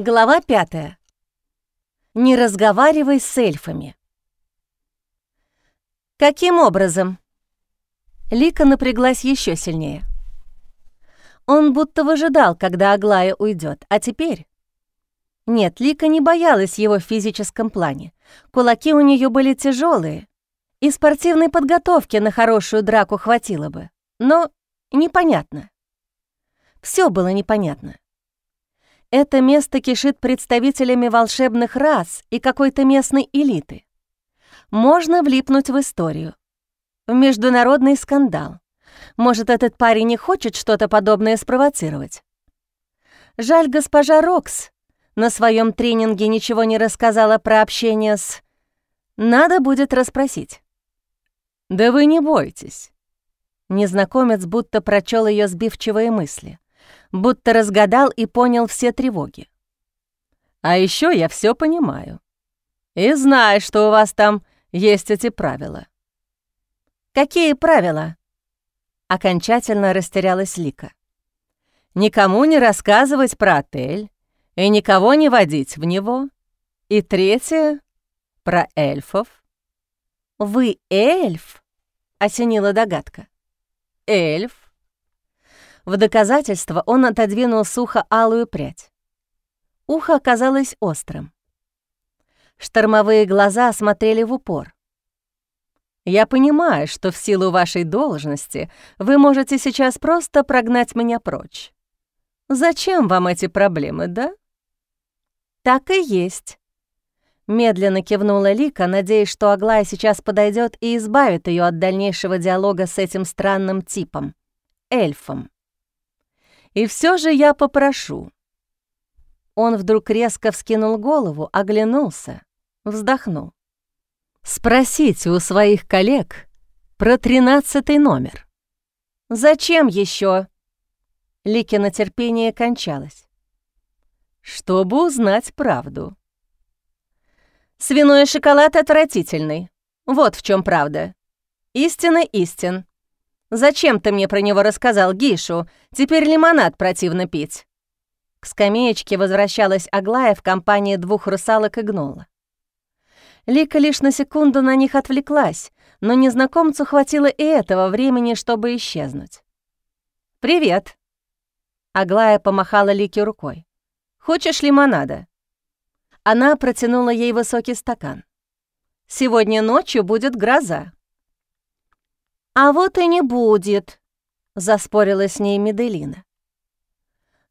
Глава пятая. Не разговаривай с эльфами. Каким образом? Лика напряглась еще сильнее. Он будто выжидал, когда Аглая уйдет, а теперь... Нет, Лика не боялась его в физическом плане. Кулаки у нее были тяжелые, и спортивной подготовки на хорошую драку хватило бы. Но непонятно. Все было непонятно. Это место кишит представителями волшебных рас и какой-то местной элиты. Можно влипнуть в историю. В международный скандал. Может, этот парень не хочет что-то подобное спровоцировать. Жаль, госпожа Рокс на своем тренинге ничего не рассказала про общение с... Надо будет расспросить. «Да вы не бойтесь». Незнакомец будто прочел ее сбивчивые мысли будто разгадал и понял все тревоги. А еще я все понимаю. И знаю, что у вас там есть эти правила. Какие правила? Окончательно растерялась Лика. Никому не рассказывать про отель и никого не водить в него. И третье — про эльфов. «Вы эльф?» — осенила догадка. «Эльф», в доказательство он отодвинул сухо алую прядь. Ухо оказалось острым. Штормовые глаза смотрели в упор. «Я понимаю, что в силу вашей должности вы можете сейчас просто прогнать меня прочь. Зачем вам эти проблемы, да?» «Так и есть», — медленно кивнула Лика, надеясь, что Аглая сейчас подойдет и избавит ее от дальнейшего диалога с этим странным типом — эльфом. И все же я попрошу». Он вдруг резко вскинул голову, оглянулся, вздохнул. «Спросите у своих коллег про тринадцатый номер». «Зачем еще? Ликино терпение кончалось. «Чтобы узнать правду». «Свиной шоколад отвратительный. Вот в чем правда. Истина истин. Зачем ты мне про него рассказал, Гишу? Теперь лимонад противно пить». К скамеечке возвращалась Аглая в компании двух русалок и гнола. Лика лишь на секунду на них отвлеклась, но незнакомцу хватило и этого времени, чтобы исчезнуть. «Привет!» Аглая помахала Лике рукой. «Хочешь лимонада?» Она протянула ей высокий стакан. «Сегодня ночью будет гроза. «А вот и не будет», — заспорила с ней Меделина.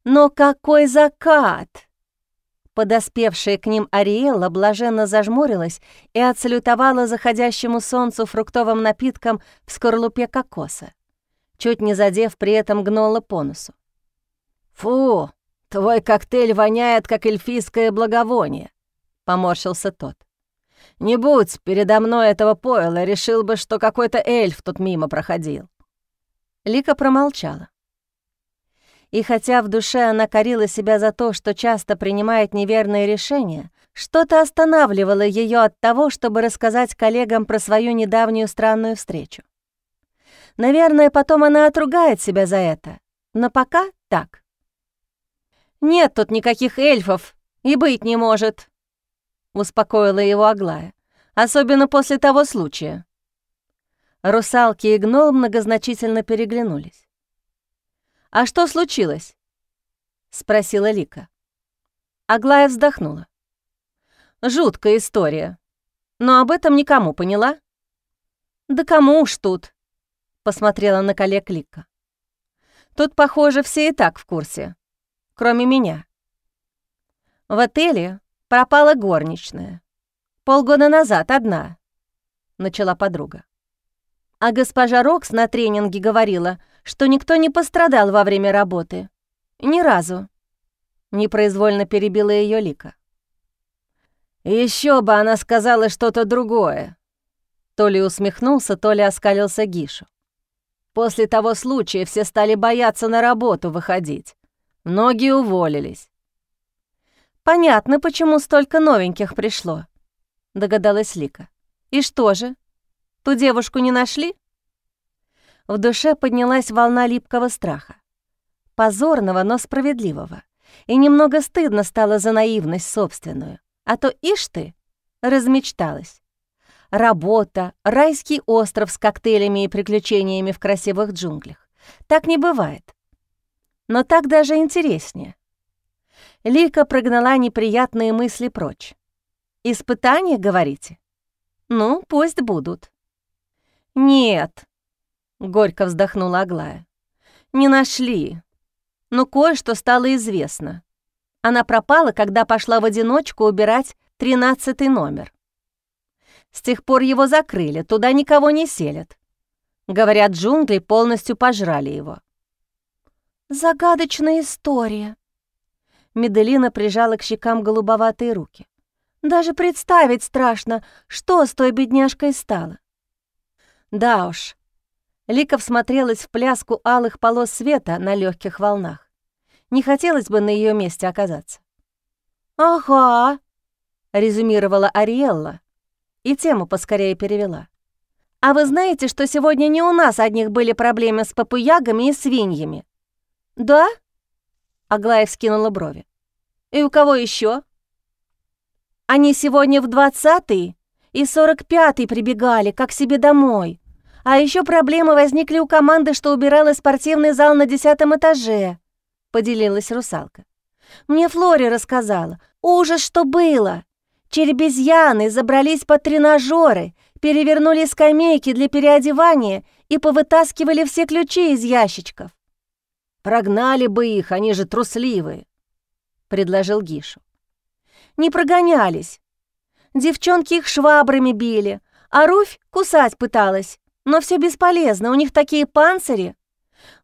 «Но какой закат!» Подоспевшая к ним Ариэлла блаженно зажмурилась и отсалютовала заходящему солнцу фруктовым напитком в скорлупе кокоса, чуть не задев при этом гнола по носу. «Фу, твой коктейль воняет, как эльфийское благовоние», — поморщился тот. Не будь передо мной этого пойла, решил бы, что какой-то эльф тут мимо проходил». Лика промолчала. И хотя в душе она корила себя за то, что часто принимает неверные решения, что-то останавливало ее от того, чтобы рассказать коллегам про свою недавнюю странную встречу. Наверное, потом она отругает себя за это, но пока так. «Нет тут никаких эльфов, и быть не может», — успокоила его Аглая. «Особенно после того случая». Русалки и гнол многозначительно переглянулись. «А что случилось?» — спросила Лика. Аглая вздохнула. «Жуткая история. Но об этом никому, поняла?» «Да кому уж тут?» — посмотрела на коллег Лика. «Тут, похоже, все и так в курсе, кроме меня. В отеле Пропала горничная. Полгода назад одна, начала подруга. А госпожа Рокс на тренинге говорила, что никто не пострадал во время работы. Ни разу. Непроизвольно перебила ее Лика. Еще бы она сказала что-то другое. То ли усмехнулся, то ли оскалился Гишу. После того случая все стали бояться на работу выходить. Многие уволились. «Понятно, почему столько новеньких пришло», — догадалась Лика. «И что же? Ту девушку не нашли?» В душе поднялась волна липкого страха. Позорного, но справедливого. и немного стыдно стало за наивность собственную. А то, ишь ты, размечталась. Работа, райский остров с коктейлями и приключениями в красивых джунглях. Так не бывает. Но так даже интереснее. Лика прогнала неприятные мысли прочь. «Испытания, говорите? Ну, пусть будут». «Нет», — горько вздохнула Аглая. «Не нашли. Но кое-что стало известно. Она пропала, когда пошла в одиночку убирать тринадцатый номер. С тех пор его закрыли, туда никого не селят. Говорят, джунгли полностью пожрали его. «Загадочная история». Меделина прижала к щекам голубоватые руки. «Даже представить страшно, что с той бедняжкой стало». Да уж. Лика всмотрелась в пляску алых полос света на легких волнах. Не хотелось бы на ее месте оказаться. «Ага», — резюмировала Ариэлла и тему поскорее перевела. «А вы знаете, что сегодня не у нас одних были проблемы с попуягами и свиньями?» «Да?» — Аглая вскинула брови. «И у кого еще? «Они сегодня в двадцатый и сорок пятый прибегали, как себе домой. А еще проблемы возникли у команды, что убирала спортивный зал на десятом этаже», — поделилась русалка. «Мне Флори рассказала. Ужас, что было! Черебезьяны забрались под тренажеры, перевернули скамейки для переодевания и повытаскивали все ключи из ящичков. «Прогнали бы их, они же трусливые», — предложил Гишу. «Не прогонялись. Девчонки их швабрами били, а Руфь кусать пыталась, но все бесполезно, у них такие панцири.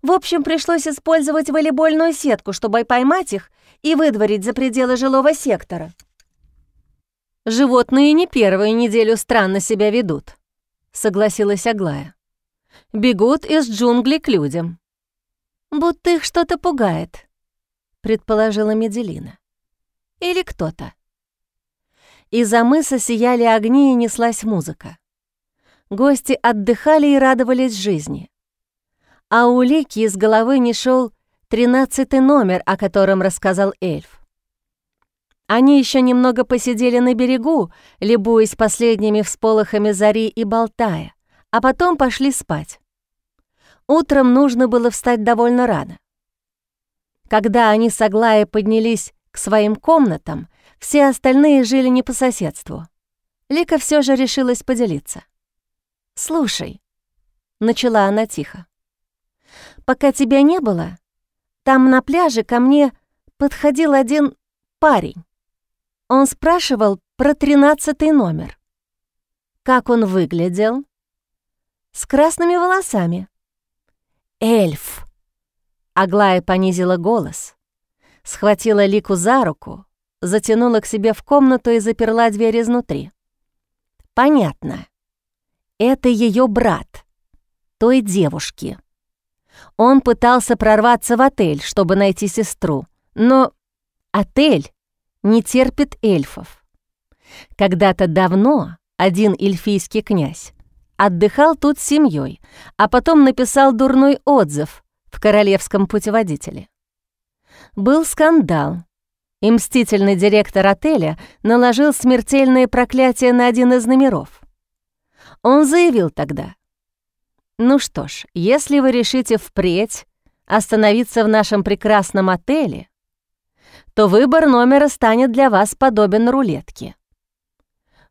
В общем, пришлось использовать волейбольную сетку, чтобы поймать их и выдворить за пределы жилого сектора». «Животные не первую неделю странно себя ведут», — согласилась Аглая. «Бегут из джунглей к людям». «Будто их что-то пугает», — предположила Меделина. «Или кто-то». Из-за мыса сияли огни и неслась музыка. Гости отдыхали и радовались жизни. А у Лики из головы не шел тринадцатый номер, о котором рассказал эльф. Они еще немного посидели на берегу, любуясь последними всполохами зари и болтая, а потом пошли спать. Утром нужно было встать довольно рано. Когда они с Аглаей поднялись к своим комнатам, все остальные жили не по соседству. Лика все же решилась поделиться. «Слушай», — начала она тихо, — «пока тебя не было, там на пляже ко мне подходил один парень. Он спрашивал про тринадцатый номер. Как он выглядел? С красными волосами. «Эльф!» Аглая понизила голос, схватила Лику за руку, затянула к себе в комнату и заперла дверь изнутри. «Понятно. Это ее брат, той девушки. Он пытался прорваться в отель, чтобы найти сестру, но отель не терпит эльфов. Когда-то давно один эльфийский князь отдыхал тут с семьей, а потом написал дурной отзыв в королевском путеводителе. Был скандал, и мстительный директор отеля наложил смертельное проклятие на один из номеров. Он заявил тогда, «Ну что ж, если вы решите впредь остановиться в нашем прекрасном отеле, то выбор номера станет для вас подобен рулетке.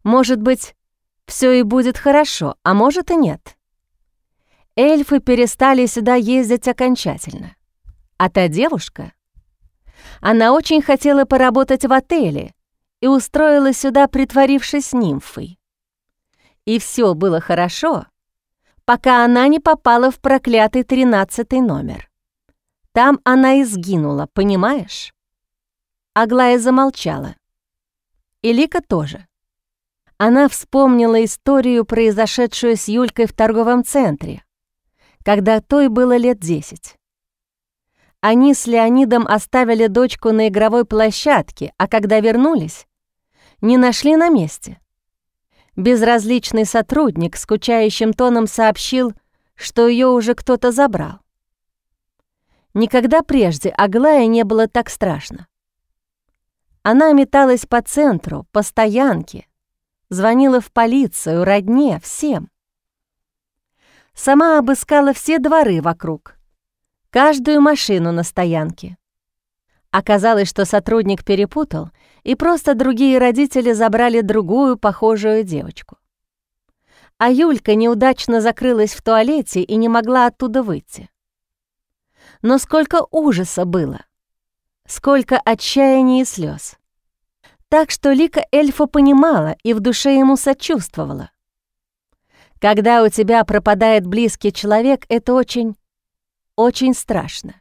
Может быть, все и будет хорошо, а может и нет. Эльфы перестали сюда ездить окончательно. А та девушка, она очень хотела поработать в отеле и устроилась сюда, притворившись нимфой. И все было хорошо, пока она не попала в проклятый тринадцатый номер. Там она и сгинула, понимаешь? Аглая замолчала. И Лика тоже. Она вспомнила историю, произошедшую с Юлькой в торговом центре, когда той было лет десять. Они с Леонидом оставили дочку на игровой площадке, а когда вернулись, не нашли на месте. Безразличный сотрудник скучающим тоном сообщил, что ее уже кто-то забрал. Никогда прежде Аглая не было так страшно. Она металась по центру, по стоянке, звонила в полицию, родне, всем. Сама обыскала все дворы вокруг, каждую машину на стоянке. Оказалось, что сотрудник перепутал, и просто другие родители забрали другую похожую девочку. А Юлька неудачно закрылась в туалете и не могла оттуда выйти. Но сколько ужаса было, сколько отчаяния и слез. Так что Лика эльфа понимала и в душе ему сочувствовала. Когда у тебя пропадает близкий человек, это очень, очень страшно.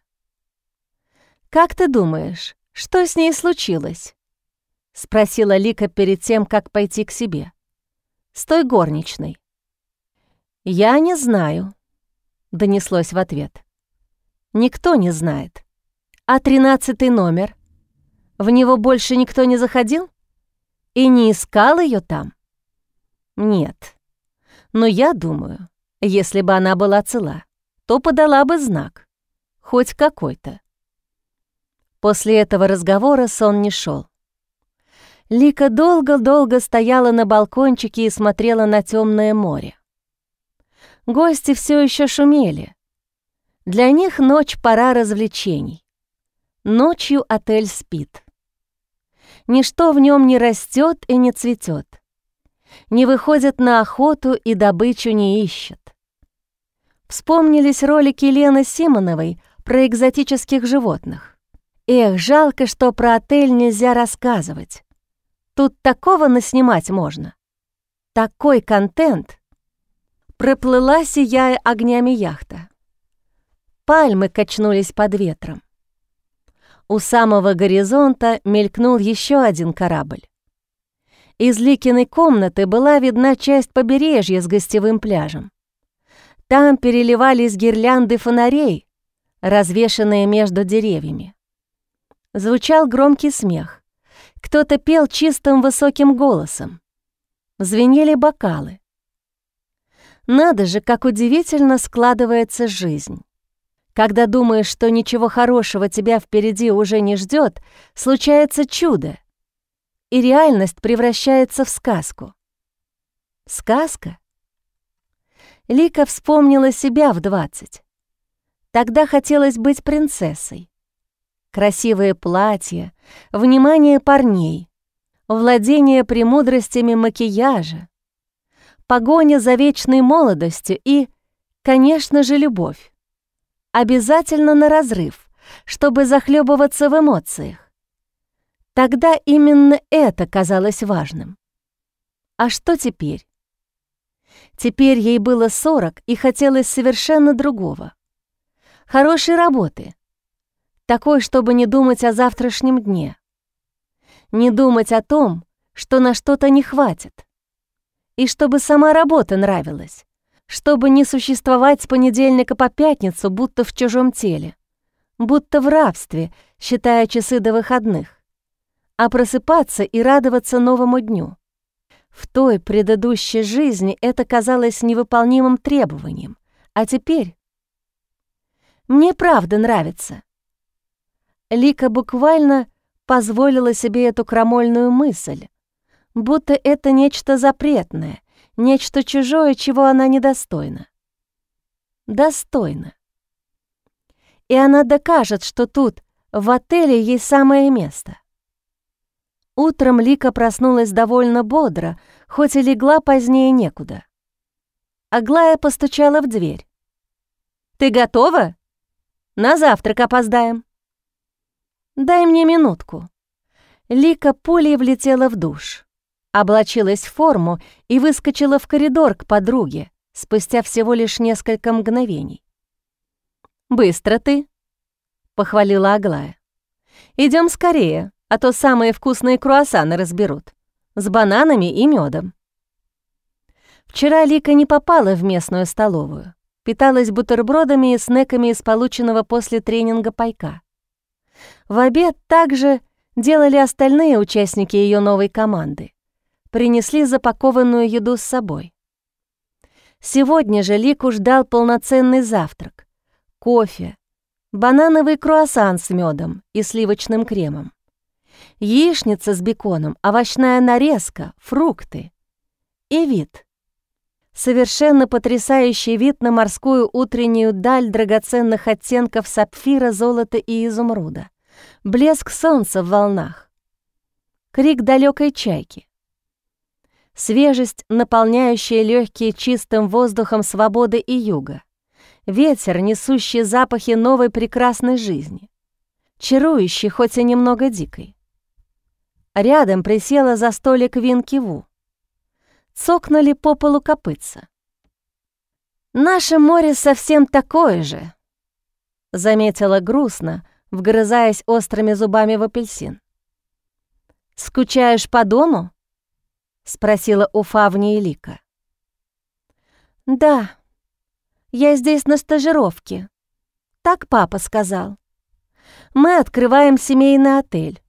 «Как ты думаешь, что с ней случилось?» — спросила Лика перед тем, как пойти к себе. «С той горничной». «Я не знаю», — донеслось в ответ. Никто не знает. А тринадцатый номер? В него больше никто не заходил? И не искал ее там? Нет. Но я думаю, если бы она была цела, то подала бы знак. Хоть какой-то. После этого разговора сон не шел. Лика долго-долго стояла на балкончике и смотрела на темное море. Гости все еще шумели, для них ночь — пора развлечений. Ночью отель спит. Ничто в нем не растет и не цветет. Не выходит на охоту и добычу не ищет. Вспомнились ролики Лены Симоновой про экзотических животных. Эх, жалко, что про отель нельзя рассказывать. Тут такого наснимать можно. Такой контент. Проплыла, сияя огнями яхта. Пальмы качнулись под ветром. У самого горизонта мелькнул еще один корабль. Из Ликиной комнаты была видна часть побережья с гостевым пляжем. Там переливались гирлянды фонарей, развешанные между деревьями. Звучал громкий смех. Кто-то пел чистым высоким голосом. Звенели бокалы. Надо же, как удивительно складывается жизнь. Когда думаешь, что ничего хорошего тебя впереди уже не ждет, случается чудо, и реальность превращается в сказку. Сказка? Лика вспомнила себя в двадцать. Тогда хотелось быть принцессой. Красивые платья, внимание парней, владение премудростями макияжа, погоня за вечной молодостью и, конечно же, любовь обязательно на разрыв, чтобы захлебываться в эмоциях. Тогда именно это казалось важным. А что теперь? Теперь ей было 40 и хотелось совершенно другого. Хорошей работы. Такой, чтобы не думать о завтрашнем дне. Не думать о том, что на что-то не хватит. И чтобы сама работа нравилась чтобы не существовать с понедельника по пятницу, будто в чужом теле, будто в рабстве, считая часы до выходных, а просыпаться и радоваться новому дню. В той предыдущей жизни это казалось невыполнимым требованием, а теперь... Мне правда нравится. Лика буквально позволила себе эту крамольную мысль, будто это нечто запретное, нечто чужое, чего она недостойна. Достойна. И она докажет, что тут, в отеле, ей самое место. Утром Лика проснулась довольно бодро, хоть и легла позднее некуда. Аглая постучала в дверь. «Ты готова? На завтрак опоздаем». «Дай мне минутку». Лика пулей влетела в душ облачилась в форму и выскочила в коридор к подруге спустя всего лишь несколько мгновений. «Быстро ты», — похвалила Аглая. Идем скорее, а то самые вкусные круассаны разберут, с бананами и медом. Вчера Лика не попала в местную столовую, питалась бутербродами и снеками из полученного после тренинга пайка. В обед также делали остальные участники ее новой команды принесли запакованную еду с собой. Сегодня же Лику ждал полноценный завтрак, кофе, банановый круассан с медом и сливочным кремом, яичница с беконом, овощная нарезка, фрукты и вид. Совершенно потрясающий вид на морскую утреннюю даль драгоценных оттенков сапфира, золота и изумруда, блеск солнца в волнах, крик далекой чайки, свежесть, наполняющая легкие чистым воздухом свободы и юга, ветер, несущий запахи новой прекрасной жизни, чарующий, хоть и немного дикой. Рядом присела за столик Винки Ву. Цокнули по полу копытца. «Наше море совсем такое же», — заметила грустно, вгрызаясь острыми зубами в апельсин. «Скучаешь по дому?» — спросила у Фавни Лика. «Да, я здесь на стажировке. Так папа сказал. Мы открываем семейный отель.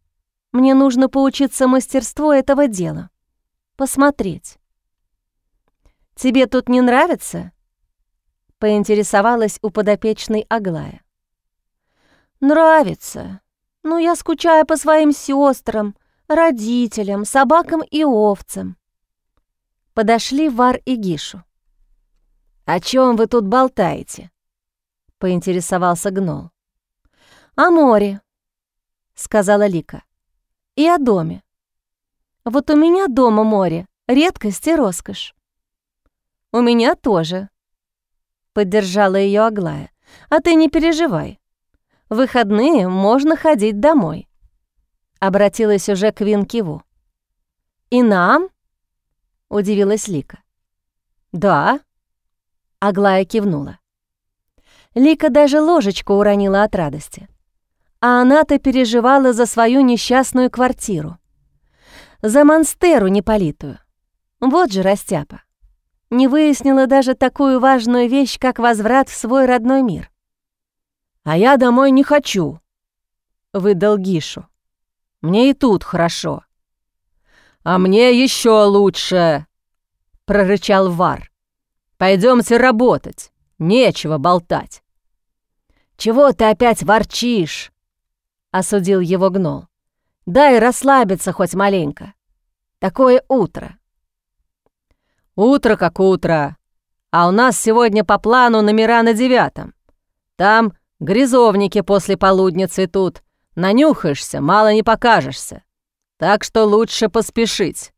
Мне нужно поучиться мастерству этого дела. Посмотреть. Тебе тут не нравится?» Поинтересовалась у подопечной Аглая. «Нравится. Но я скучаю по своим сестрам, родителям, собакам и овцам». Подошли Вар и Гишу. «О чем вы тут болтаете?» — поинтересовался Гнол. «О море», — сказала Лика. «И о доме. Вот у меня дома море, редкость и роскошь». «У меня тоже», — поддержала ее Аглая. «А ты не переживай. В выходные можно ходить домой». Обратилась уже к Винкиву. «И нам?» — удивилась Лика. «Да», — Аглая кивнула. Лика даже ложечку уронила от радости. А она-то переживала за свою несчастную квартиру. За монстеру неполитую. Вот же растяпа. Не выяснила даже такую важную вещь, как возврат в свой родной мир. «А я домой не хочу», — выдал Гишу. Мне и тут хорошо». «А мне еще лучше!» — прорычал Вар. Пойдемте работать, нечего болтать». «Чего ты опять ворчишь?» — осудил его гнол. «Дай расслабиться хоть маленько. Такое утро». «Утро как утро. А у нас сегодня по плану номера на девятом. Там грязовники после полудня цветут, Нанюхаешься, мало не покажешься. Так что лучше поспешить.